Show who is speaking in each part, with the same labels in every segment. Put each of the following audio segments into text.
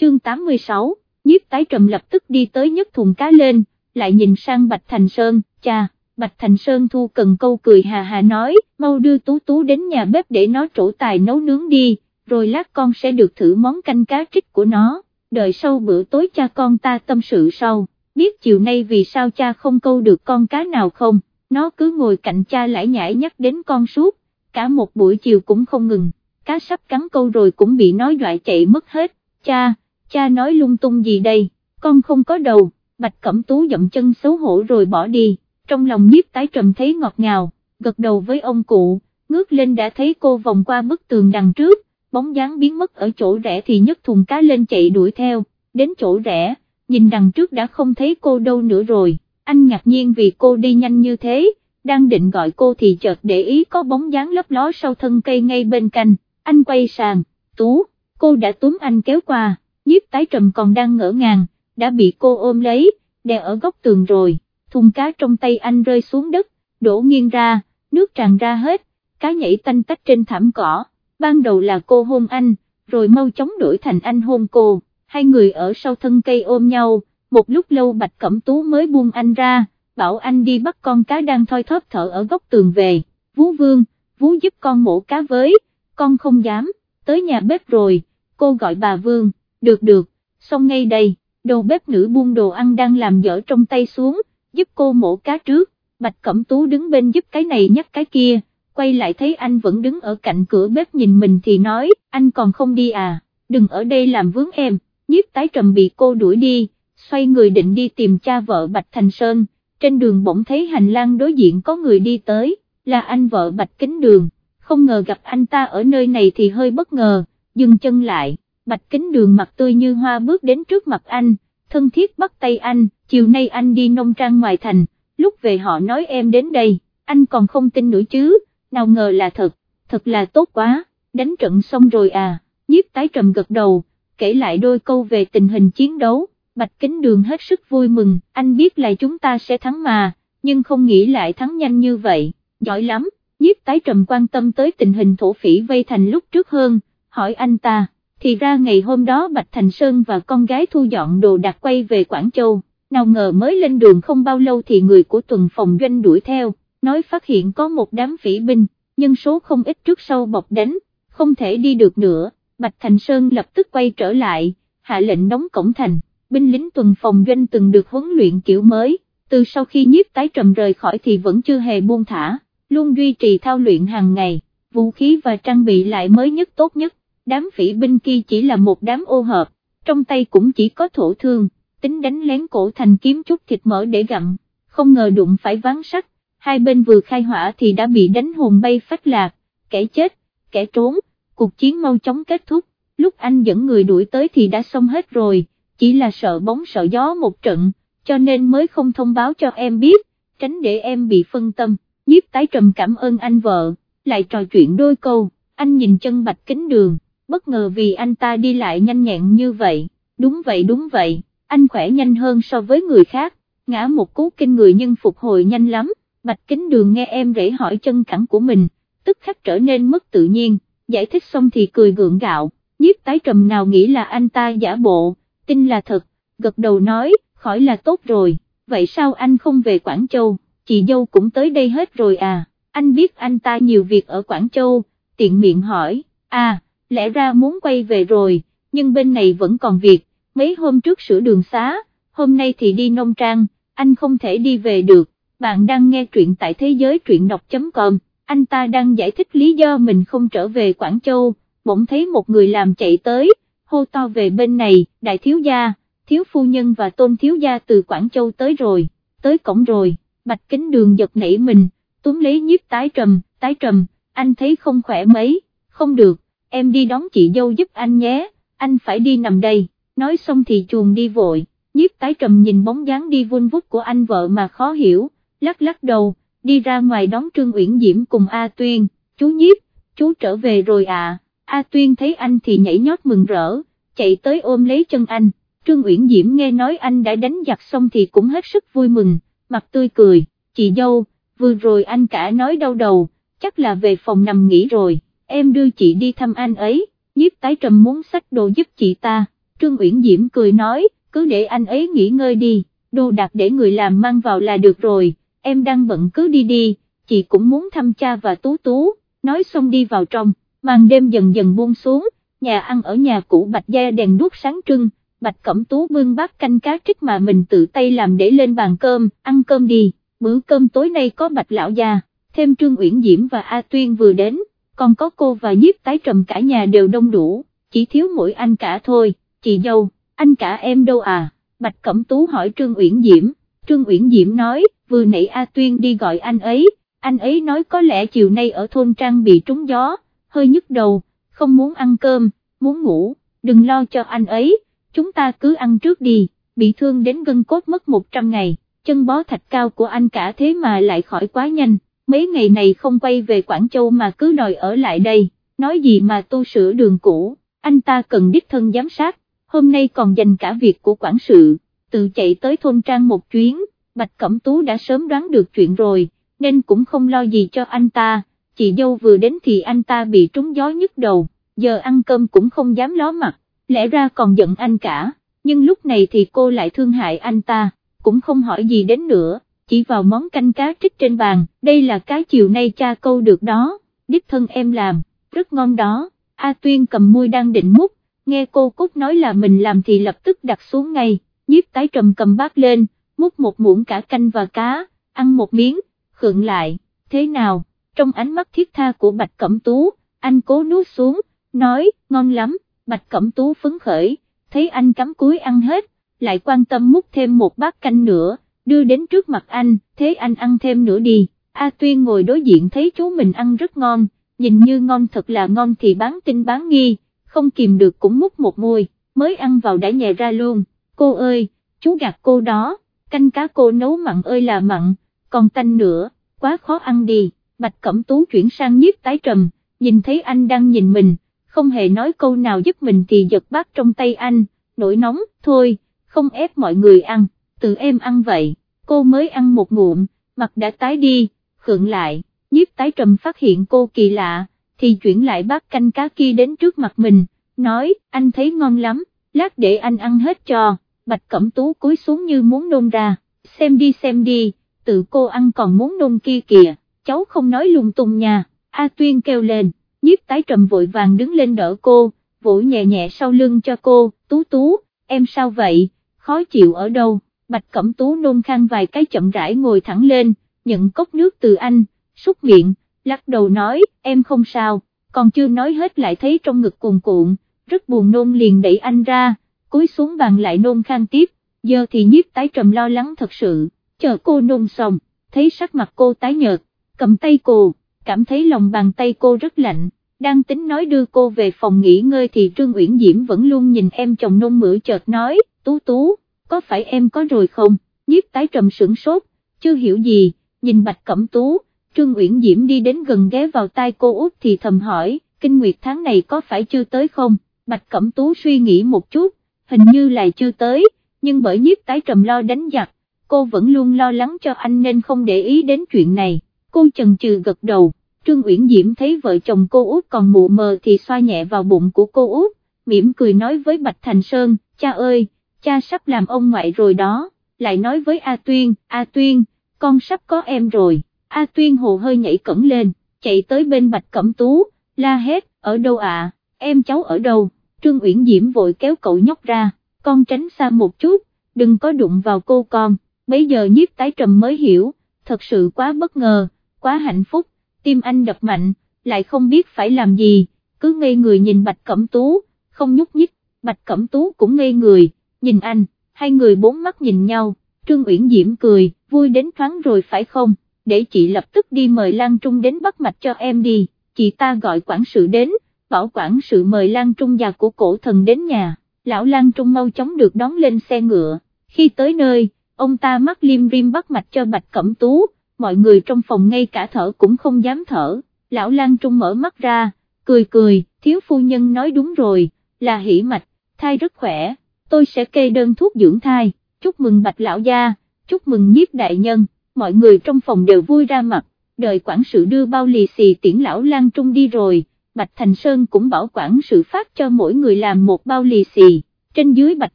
Speaker 1: chương 86, nhiếp tái trầm lập tức đi tới nhất thùng cá lên, lại nhìn sang Bạch Thành Sơn, cha, Bạch Thành Sơn thu cần câu cười hà hà nói, mau đưa tú tú đến nhà bếp để nó trổ tài nấu nướng đi, rồi lát con sẽ được thử món canh cá trích của nó, đợi sau bữa tối cha con ta tâm sự sau, biết chiều nay vì sao cha không câu được con cá nào không, nó cứ ngồi cạnh cha lải nhải nhắc đến con suốt, cả một buổi chiều cũng không ngừng, cá sắp cắn câu rồi cũng bị nó dọa chạy mất hết, cha, cha nói lung tung gì đây, con không có đầu, bạch cẩm tú dậm chân xấu hổ rồi bỏ đi, trong lòng nhiếp tái trầm thấy ngọt ngào, gật đầu với ông cụ, ngước lên đã thấy cô vòng qua bức tường đằng trước, bóng dáng biến mất ở chỗ rẽ thì nhấc thùng cá lên chạy đuổi theo, đến chỗ rẽ, nhìn đằng trước đã không thấy cô đâu nữa rồi, anh ngạc nhiên vì cô đi nhanh như thế, đang định gọi cô thì chợt để ý có bóng dáng lấp ló sau thân cây ngay bên cạnh, anh quay sang, tú, cô đã túm anh kéo qua, nhiếp tái trầm còn đang ngỡ ngàng, đã bị cô ôm lấy, đè ở góc tường rồi, thùng cá trong tay anh rơi xuống đất, đổ nghiêng ra, nước tràn ra hết, cá nhảy tanh tách trên thảm cỏ, ban đầu là cô hôn anh, rồi mau chóng đổi thành anh hôn cô, hai người ở sau thân cây ôm nhau, một lúc lâu Bạch Cẩm Tú mới buông anh ra, bảo anh đi bắt con cá đang thoi thóp thở ở góc tường về, Vú Vương, Vú giúp con mổ cá với, con không dám, tới nhà bếp rồi, cô gọi bà Vương, được được, xong ngay đây, đầu bếp nữ buông đồ ăn đang làm dở trong tay xuống, giúp cô mổ cá trước, Bạch Cẩm Tú đứng bên giúp cái này nhắc cái kia, quay lại thấy anh vẫn đứng ở cạnh cửa bếp nhìn mình thì nói, anh còn không đi à, đừng ở đây làm vướng em, nhiếp tái trầm bị cô đuổi đi, xoay người định đi tìm cha vợ Bạch Thành Sơn, trên đường bỗng thấy hành lang đối diện có người đi tới, là anh vợ Bạch Kính Đường, không ngờ gặp anh ta ở nơi này thì hơi bất ngờ, dừng chân lại, Bạch Kính Đường mặt tươi như hoa bước đến trước mặt anh, thân thiết bắt tay anh, chiều nay anh đi nông trang ngoài thành, lúc về họ nói em đến đây, anh còn không tin nữa chứ, nào ngờ là thật, thật là tốt quá, đánh trận xong rồi à, nhiếp tái trầm gật đầu, kể lại đôi câu về tình hình chiến đấu, bạch kính đường hết sức vui mừng, anh biết là chúng ta sẽ thắng mà, nhưng không nghĩ lại thắng nhanh như vậy, giỏi lắm, nhiếp tái trầm quan tâm tới tình hình thổ phỉ vây thành lúc trước hơn, hỏi anh ta, thì ra ngày hôm đó Bạch Thành Sơn và con gái thu dọn đồ đạc quay về Quảng Châu, nào ngờ mới lên đường không bao lâu thì người của tuần phòng doanh đuổi theo nói phát hiện có một đám phỉ binh, nhân số không ít trước sau bọc đánh, không thể đi được nữa, Bạch Thành Sơn lập tức quay trở lại, hạ lệnh đóng cổng thành, binh lính tuần phòng doanh từng được huấn luyện kiểu mới, từ sau khi nhiếp tái trầm rời khỏi thì vẫn chưa hề buông thả, luôn duy trì thao luyện hàng ngày, vũ khí và trang bị lại mới nhất tốt nhất, đám phỉ binh kia chỉ là một đám ô hợp, trong tay cũng chỉ có thổ thương, tính đánh lén cổ thành kiếm chút thịt mỡ để gặm, không ngờ đụng phải ván sắt, hai bên vừa khai hỏa thì đã bị đánh hồn bay phách lạc, kẻ chết, kẻ trốn, cuộc chiến mau chóng kết thúc, lúc anh dẫn người đuổi tới thì đã xong hết rồi, chỉ là sợ bóng sợ gió một trận, cho nên mới không thông báo cho em biết, tránh để em bị phân tâm, nhiếp tái trầm cảm ơn anh vợ, lại trò chuyện đôi câu, anh nhìn chân bạch kính đường, bất ngờ vì anh ta đi lại nhanh nhẹn như vậy, đúng vậy đúng vậy, anh khỏe nhanh hơn so với người khác, ngã một cú kinh người nhưng phục hồi nhanh lắm. Bạch Kính Đường nghe em rể hỏi chân cẳng của mình, tức khắc trở nên mất tự nhiên, giải thích xong thì cười gượng gạo, nhiếp tái trầm nào nghĩ là anh ta giả bộ, tin là thật, gật đầu nói, khỏi là tốt rồi, vậy sao anh không về Quảng Châu, chị dâu cũng tới đây hết rồi à, anh biết anh ta nhiều việc ở Quảng Châu, tiện miệng hỏi, à, lẽ ra muốn quay về rồi, nhưng bên này vẫn còn việc, mấy hôm trước sửa đường xá, hôm nay thì đi nông trang, anh không thể đi về được bạn đang nghe truyện tại thế giới truyện đọc.com, anh ta đang giải thích lý do mình không trở về Quảng Châu, bỗng thấy một người làm chạy tới, hô to về bên này, đại thiếu gia, thiếu phu nhân và tôn thiếu gia từ Quảng Châu tới rồi, tới cổng rồi, bạch kính đường giật nảy mình, túm lấy nhiếp tái trầm, tái trầm, anh thấy không khỏe mấy, không được, em đi đón chị dâu giúp anh nhé, anh phải đi nằm đây, nói xong thì chuồng đi vội, nhiếp tái trầm nhìn bóng dáng đi vun vút của anh vợ mà khó hiểu lắc lắc đầu, đi ra ngoài đón Trương Uyển Diễm cùng A Tuyên, chú nhiếp, chú trở về rồi à, A Tuyên thấy anh thì nhảy nhót mừng rỡ, chạy tới ôm lấy chân anh, Trương Uyển Diễm nghe nói anh đã đánh giặc xong thì cũng hết sức vui mừng, mặt tươi cười, chị dâu, vừa rồi anh cả nói đau đầu, chắc là về phòng nằm nghỉ rồi, em đưa chị đi thăm anh ấy, nhiếp tái trầm muốn sách đồ giúp chị ta, Trương Uyển Diễm cười nói, cứ để anh ấy nghỉ ngơi đi, đồ đạc để người làm mang vào là được rồi, em đang bận cứ đi đi, chị cũng muốn thăm cha và Tú Tú, nói xong đi vào trong, màn đêm dần dần buông xuống, nhà ăn ở nhà cũ Bạch Gia đèn đuốc sáng trưng, Bạch Cẩm Tú bưng bát canh cá trích mà mình tự tay làm để lên bàn cơm, ăn cơm đi, bữa cơm tối nay có Bạch Lão Gia, thêm Trương Uyển Diễm và A Tuyên vừa đến, còn có cô và nhiếp tái trầm cả nhà đều đông đủ, chỉ thiếu mỗi anh cả thôi, chị dâu, anh cả em đâu à, Bạch Cẩm Tú hỏi Trương Uyển Diễm, Trương Uyển Diễm nói, vừa nãy A Tuyên đi gọi anh ấy, anh ấy nói có lẽ chiều nay ở thôn Trang bị trúng gió, hơi nhức đầu, không muốn ăn cơm, muốn ngủ, đừng lo cho anh ấy, chúng ta cứ ăn trước đi, bị thương đến gân cốt mất 100 ngày, chân bó thạch cao của anh cả thế mà lại khỏi quá nhanh, mấy ngày này không quay về Quảng Châu mà cứ đòi ở lại đây, nói gì mà tu sửa đường cũ, anh ta cần đích thân giám sát, hôm nay còn dành cả việc của quản sự, tự chạy tới thôn trang một chuyến, Bạch Cẩm Tú đã sớm đoán được chuyện rồi, nên cũng không lo gì cho anh ta, chị dâu vừa đến thì anh ta bị trúng gió nhức đầu, giờ ăn cơm cũng không dám ló mặt, lẽ ra còn giận anh cả, nhưng lúc này thì cô lại thương hại anh ta, cũng không hỏi gì đến nữa, chỉ vào món canh cá trích trên bàn, đây là cái chiều nay cha câu được đó, đích thân em làm, rất ngon đó, A Tuyên cầm môi đang định múc, nghe cô Cúc nói là mình làm thì lập tức đặt xuống ngay, nhiếp tái trầm cầm bát lên, múc một muỗng cả canh và cá, ăn một miếng, khượng lại, thế nào, trong ánh mắt thiết tha của Bạch Cẩm Tú, anh cố nuốt xuống, nói, ngon lắm, Bạch Cẩm Tú phấn khởi, thấy anh cắm cúi ăn hết, lại quan tâm múc thêm một bát canh nữa, đưa đến trước mặt anh, thế anh ăn thêm nữa đi, A Tuyên ngồi đối diện thấy chú mình ăn rất ngon, nhìn như ngon thật là ngon thì bán tin bán nghi, không kìm được cũng múc một môi, mới ăn vào đã nhè ra luôn, cô ơi, chú gạt cô đó, canh cá cô nấu mặn ơi là mặn, còn tanh nữa, quá khó ăn đi, Bạch Cẩm Tú chuyển sang nhiếp tái trầm, nhìn thấy anh đang nhìn mình, không hề nói câu nào giúp mình thì giật bát trong tay anh, nổi nóng, thôi, không ép mọi người ăn, tự em ăn vậy, cô mới ăn một ngụm, mặt đã tái đi, khượng lại, nhiếp tái trầm phát hiện cô kỳ lạ, thì chuyển lại bát canh cá kia đến trước mặt mình, nói, anh thấy ngon lắm, lát để anh ăn hết cho, bạch cẩm tú cúi xuống như muốn nôn ra, xem đi xem đi, tự cô ăn còn muốn nôn kia kìa, cháu không nói lung tung nha, A Tuyên kêu lên, nhiếp tái trầm vội vàng đứng lên đỡ cô, vỗ nhẹ nhẹ sau lưng cho cô, tú tú, em sao vậy, khó chịu ở đâu, bạch cẩm tú nôn khang vài cái chậm rãi ngồi thẳng lên, nhận cốc nước từ anh, xúc miệng, lắc đầu nói, em không sao, còn chưa nói hết lại thấy trong ngực cuồn cuộn, rất buồn nôn liền đẩy anh ra, cúi xuống bàn lại nôn khang tiếp, giờ thì nhiếp tái trầm lo lắng thật sự, chờ cô nôn xong, thấy sắc mặt cô tái nhợt, cầm tay cô, cảm thấy lòng bàn tay cô rất lạnh, đang tính nói đưa cô về phòng nghỉ ngơi thì Trương Uyển Diễm vẫn luôn nhìn em chồng nôn mửa chợt nói, tú tú, có phải em có rồi không, nhiếp tái trầm sửng sốt, chưa hiểu gì, nhìn bạch cẩm tú, Trương Uyển Diễm đi đến gần ghé vào tai cô út thì thầm hỏi, kinh nguyệt tháng này có phải chưa tới không, bạch cẩm tú suy nghĩ một chút, hình như là chưa tới, nhưng bởi nhiếp tái trầm lo đánh giặc, cô vẫn luôn lo lắng cho anh nên không để ý đến chuyện này, cô chần chừ gật đầu. Trương Uyển Diễm thấy vợ chồng cô út còn mụ mờ thì xoa nhẹ vào bụng của cô út, mỉm cười nói với Bạch Thành Sơn, cha ơi, cha sắp làm ông ngoại rồi đó, lại nói với A Tuyên, A Tuyên, con sắp có em rồi, A Tuyên hồ hơi nhảy cẩn lên, chạy tới bên Bạch Cẩm Tú, la hét, ở đâu ạ, em cháu ở đâu, Trương Uyển Diễm vội kéo cậu nhóc ra, con tránh xa một chút, đừng có đụng vào cô con, bây giờ nhiếp tái trầm mới hiểu, thật sự quá bất ngờ, quá hạnh phúc tim anh đập mạnh, lại không biết phải làm gì, cứ ngây người nhìn Bạch Cẩm Tú, không nhúc nhích, Bạch Cẩm Tú cũng ngây người, nhìn anh, hai người bốn mắt nhìn nhau, Trương Uyển Diễm cười, vui đến thoáng rồi phải không, để chị lập tức đi mời Lan Trung đến bắt mạch cho em đi, chị ta gọi quản sự đến, bảo quản sự mời Lan Trung già của cổ thần đến nhà, lão Lan Trung mau chóng được đón lên xe ngựa, khi tới nơi, ông ta mắt liêm rim bắt mạch cho Bạch Cẩm Tú, mọi người trong phòng ngay cả thở cũng không dám thở, lão Lan Trung mở mắt ra, cười cười, thiếu phu nhân nói đúng rồi, là hỉ mạch, thai rất khỏe, tôi sẽ kê đơn thuốc dưỡng thai, chúc mừng bạch lão gia, chúc mừng nhiếp đại nhân, mọi người trong phòng đều vui ra mặt, đợi quản sự đưa bao lì xì tiễn lão Lan Trung đi rồi, Bạch Thành Sơn cũng bảo quản sự phát cho mỗi người làm một bao lì xì, trên dưới Bạch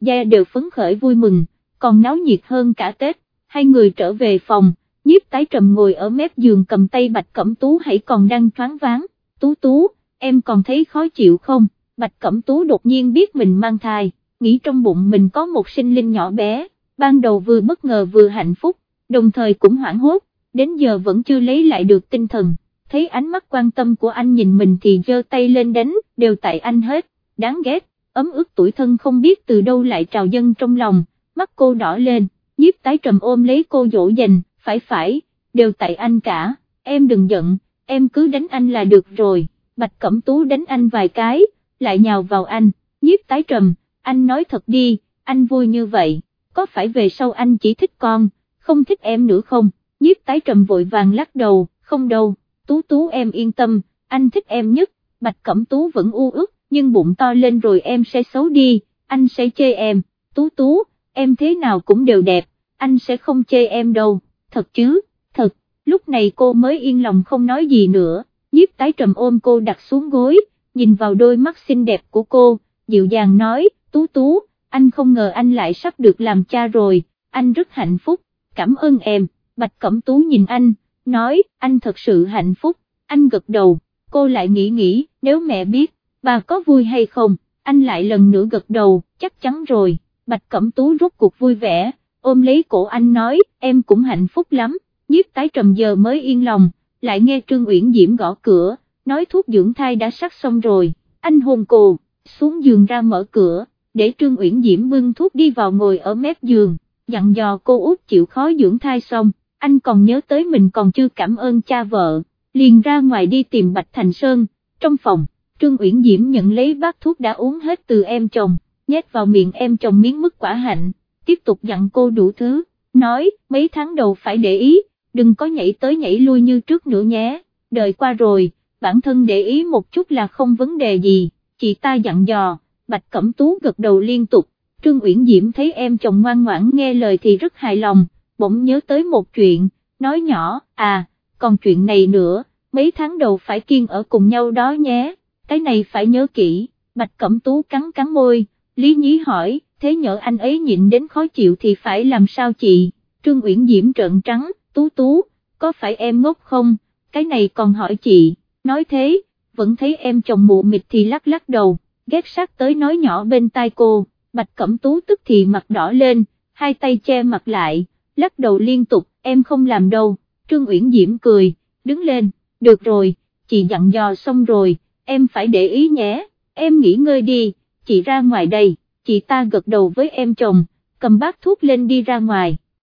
Speaker 1: Gia đều phấn khởi vui mừng, còn náo nhiệt hơn cả Tết, hai người trở về phòng, nhiếp tái trầm ngồi ở mép giường cầm tay Bạch Cẩm Tú hãy còn đang thoáng váng, Tú Tú, em còn thấy khó chịu không, Bạch Cẩm Tú đột nhiên biết mình mang thai, nghĩ trong bụng mình có một sinh linh nhỏ bé, ban đầu vừa bất ngờ vừa hạnh phúc, đồng thời cũng hoảng hốt, đến giờ vẫn chưa lấy lại được tinh thần, thấy ánh mắt quan tâm của anh nhìn mình thì giơ tay lên đánh, đều tại anh hết, đáng ghét, ấm ức tuổi thân không biết từ đâu lại trào dân trong lòng, mắt cô đỏ lên, nhiếp tái trầm ôm lấy cô dỗ dành, phải phải, đều tại anh cả, em đừng giận, em cứ đánh anh là được rồi, Bạch Cẩm Tú đánh anh vài cái, lại nhào vào anh, nhiếp tái trầm, anh nói thật đi, anh vui như vậy, có phải về sau anh chỉ thích con, không thích em nữa không, nhiếp tái trầm vội vàng lắc đầu, không đâu, Tú Tú em yên tâm, anh thích em nhất, Bạch Cẩm Tú vẫn u ức, nhưng bụng to lên rồi em sẽ xấu đi, anh sẽ chê em, Tú Tú, em thế nào cũng đều đẹp, anh sẽ không chê em đâu, thật chứ, thật, lúc này cô mới yên lòng không nói gì nữa, nhiếp tái trầm ôm cô đặt xuống gối, nhìn vào đôi mắt xinh đẹp của cô, dịu dàng nói, Tú Tú, anh không ngờ anh lại sắp được làm cha rồi, anh rất hạnh phúc, cảm ơn em, Bạch Cẩm Tú nhìn anh, nói, anh thật sự hạnh phúc, anh gật đầu, cô lại nghĩ nghĩ, nếu mẹ biết, bà có vui hay không, anh lại lần nữa gật đầu, chắc chắn rồi, Bạch Cẩm Tú rút cuộc vui vẻ, ôm lấy cổ anh nói, em cũng hạnh phúc lắm, nhiếp tái trầm giờ mới yên lòng, lại nghe Trương Uyển Diễm gõ cửa, nói thuốc dưỡng thai đã sắc xong rồi, anh hôn cô, xuống giường ra mở cửa, để Trương Uyển Diễm bưng thuốc đi vào ngồi ở mép giường, dặn dò cô út chịu khó dưỡng thai xong, anh còn nhớ tới mình còn chưa cảm ơn cha vợ, liền ra ngoài đi tìm Bạch Thành Sơn, trong phòng, Trương Uyển Diễm nhận lấy bát thuốc đã uống hết từ em chồng, nhét vào miệng em chồng miếng mứt quả hạnh, tiếp tục dặn cô đủ thứ, nói, mấy tháng đầu phải để ý, đừng có nhảy tới nhảy lui như trước nữa nhé, đời qua rồi, bản thân để ý một chút là không vấn đề gì, chị ta dặn dò, Bạch Cẩm Tú gật đầu liên tục, Trương Uyển Diễm thấy em chồng ngoan ngoãn nghe lời thì rất hài lòng, bỗng nhớ tới một chuyện, nói nhỏ, à, còn chuyện này nữa, mấy tháng đầu phải kiên ở cùng nhau đó nhé, cái này phải nhớ kỹ, Bạch Cẩm Tú cắn cắn môi, Lý Nhí hỏi, thế nhỡ anh ấy nhịn đến khó chịu thì phải làm sao chị, Trương Uyển Diễm trợn trắng, Tú Tú, có phải em ngốc không, cái này còn hỏi chị, nói thế, vẫn thấy em chồng mụ mịt thì lắc lắc đầu, ghét sát tới nói nhỏ bên tai cô, Bạch Cẩm Tú tức thì mặt đỏ lên, hai tay che mặt lại, lắc đầu liên tục, em không làm đâu, Trương Uyển Diễm cười, đứng lên, được rồi, chị dặn dò xong rồi, em phải để ý nhé, em nghỉ ngơi đi, chị ra ngoài đây, chị ta gật đầu với em chồng, cầm bát thuốc lên đi ra ngoài.